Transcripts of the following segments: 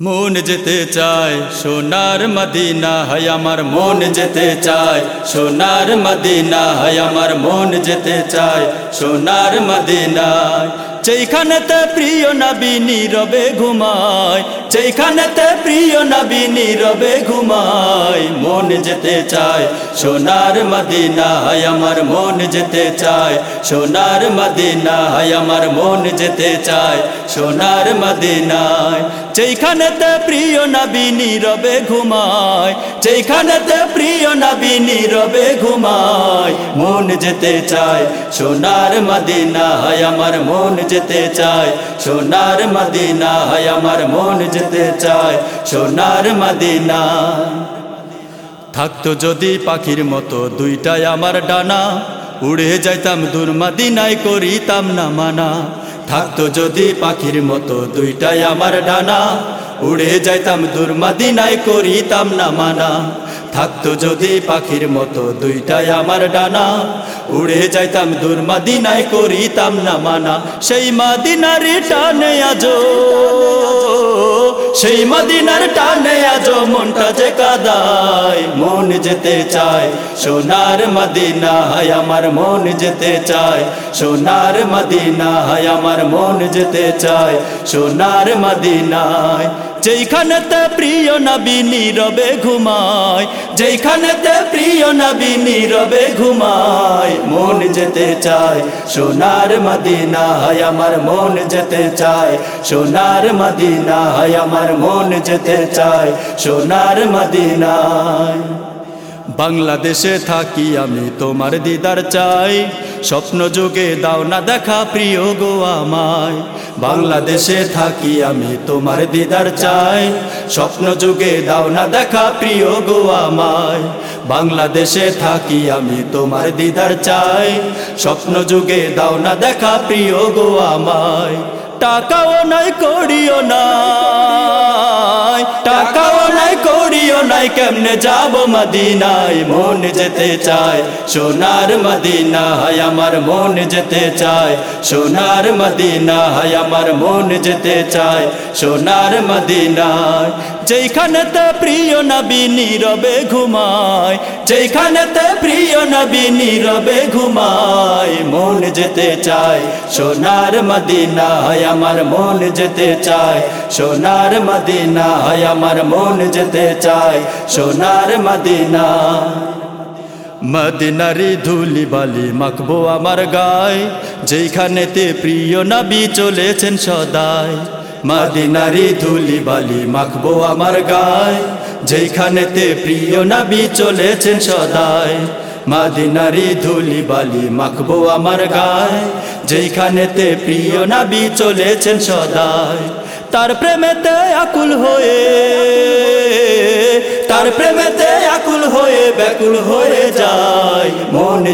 মন যেতে চায়, সোনার মদিনা হয় আমার মন যেতে চায়, সোনার মদিনা হয় আমার মন যেতে চায়, সোনার মদিনায়। যেখানেতে প্রিয় নবী নীরবে ঘুমায় যেখানেতে প্রিয় নবী নীরবে ঘুমায়, মন যেতে চায়, সোনার মদিনা হয় আমার মন যেতে চায়, সোনার মদিনা হয় আমার মন যেতে চায়, সোনার মদিনায়। যেখানেতে প্রিয় নবী নীরবে ঘুমায় যেখানেতে প্রিয় নবী নীরবে ঘুমায়, মন যেতে চায়, সোনার মদিনা হয় আমার মন যেতে চায়, সোনার মদিনা হয় আমার মন যেতে চায়, সোনার মদিনা থাকতো যদি পাখির মতো দুইটাই আমার ডানা, উড়ে যাইতাম দূর মদিনায়, করিতাম না মানা। থাকতো যদি পাখির মতো দুইটাই আমার ডানা। উড়ে যাইতাম দূর মদিনায়, করিতাম না মানা। থাকতো যদি পাখির মতো দুইটাই আমার ডানা। উড়ে যাইতাম দূর মদিনায়, করিতাম না মানা। সেই মাদিনারি টানে আজো সেই মদিনার টানে আজ মনটা যে কাদায়, মন যেতে চায়। সোনার মদিনা হয় আমার মন যেতে চায়। সোনার মদিনা হয় আমার মন যেতে চায়। সোনার মদিনায় যেখানেতে প্রিয় নবী নীরবে ঘুমায় যেখানেতে প্রিয় নবী নীরবে ঘুমায়, মন যেতে চায়, সোনার মদিনা হয় আমার মন যেতে চায়, সোনার মদিনা হয় আমার মন যেতে চায়, সোনার মদিনায়। বাংলাদেশে থাকি আমি, তোমার দিদার চাই। স্বপ্ন যুগে দাও না দেখা, প্রিয় গো আমায়। বাংলাদেশে থাকি আমি, তোমার দিদার চাই। স্বপ্ন যুগে দাও না দেখা, প্রিয় গো আমায়। বাংলাদেশে থাকি আমি, তোমার দিদার চাই। স্বপ্ন যুগে দাও না দেখা, প্রিয় গো আমায়। টাকাও নাই, করিও নাই করিও নাই, কেমনে যাব মদিনায়? মন যেতে চায়, সোনার মদিনা হয় আমার মন যেতে চায়, সোনার মদিনা হয় আমার মন যেতে চায়, সোনার মদিনায়। যেখানেতে প্রিয় নবী নীরবে ঘুমায় যেখানেতে প্রিয় নবী নীরবে ঘুমায়, মন যেতে চায়, সোনার মদিনা হয় আমার মন যেতে চায়, সোনার মদিনা হয় আমার মন যেতে চায়। সোনার মদিনা। মদিনারি ধুলি বালি মাখবো আমার গায়। যেখানেতে প্রিয় নবী চলেছেন সদায় মদিনারি ধুলি বালি মাখবো আমার গায়। যেখানেতে প্রিয় নবী চলেছেন সদায় মাদিনারি ধুলি বালি মাখবো আমার গায়। যেখানেতে প্রিয় নবী চলেছেন সদায় তার প্রেমেতে আকুল হয়ে তার প্রেমেতে আকুল হয়ে ব্যাকুল হয়ে যায়।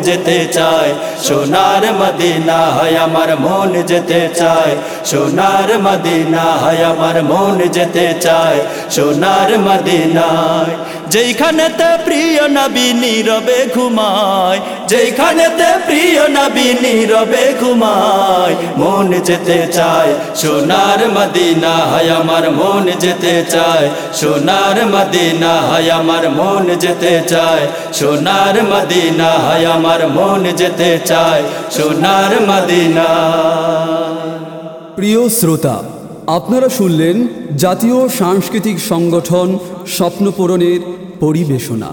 যেতে চায়। সোনার মদিনা হয় আমার মন যেতে চায়। সোনার মদিনা হয় আমার মন যেতে চায়। সোনার মদিনায় যেখানেতে প্রিয় নবী নীরবে ঘুমায় যেখানেতে প্রিয় নবী নীরবে ঘুমায়, মন যেতে চায়। সোনার মদিনা হয় আমার মন যেতে চায়। সোনার মদিনা হয় আমার মন যেতে চায়। সোনার মদিনা হয় আমার মন যেতে চায় সোনার মদিনা। প্রিয় শ্রোতা, আপনারা শুনলেন জাতীয় সাংস্কৃতিক সংগঠন স্বপ্নপূরণের পরিবেশনা।